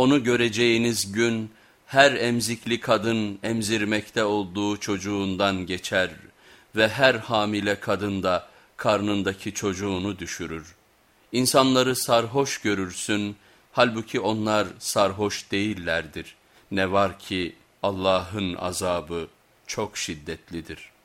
Onu göreceğiniz gün her emzikli kadın emzirmekte olduğu çocuğundan geçer ve her hamile kadın da karnındaki çocuğunu düşürür. İnsanları sarhoş görürsün, halbuki onlar sarhoş değillerdir. Ne var ki Allah'ın azabı çok şiddetlidir.''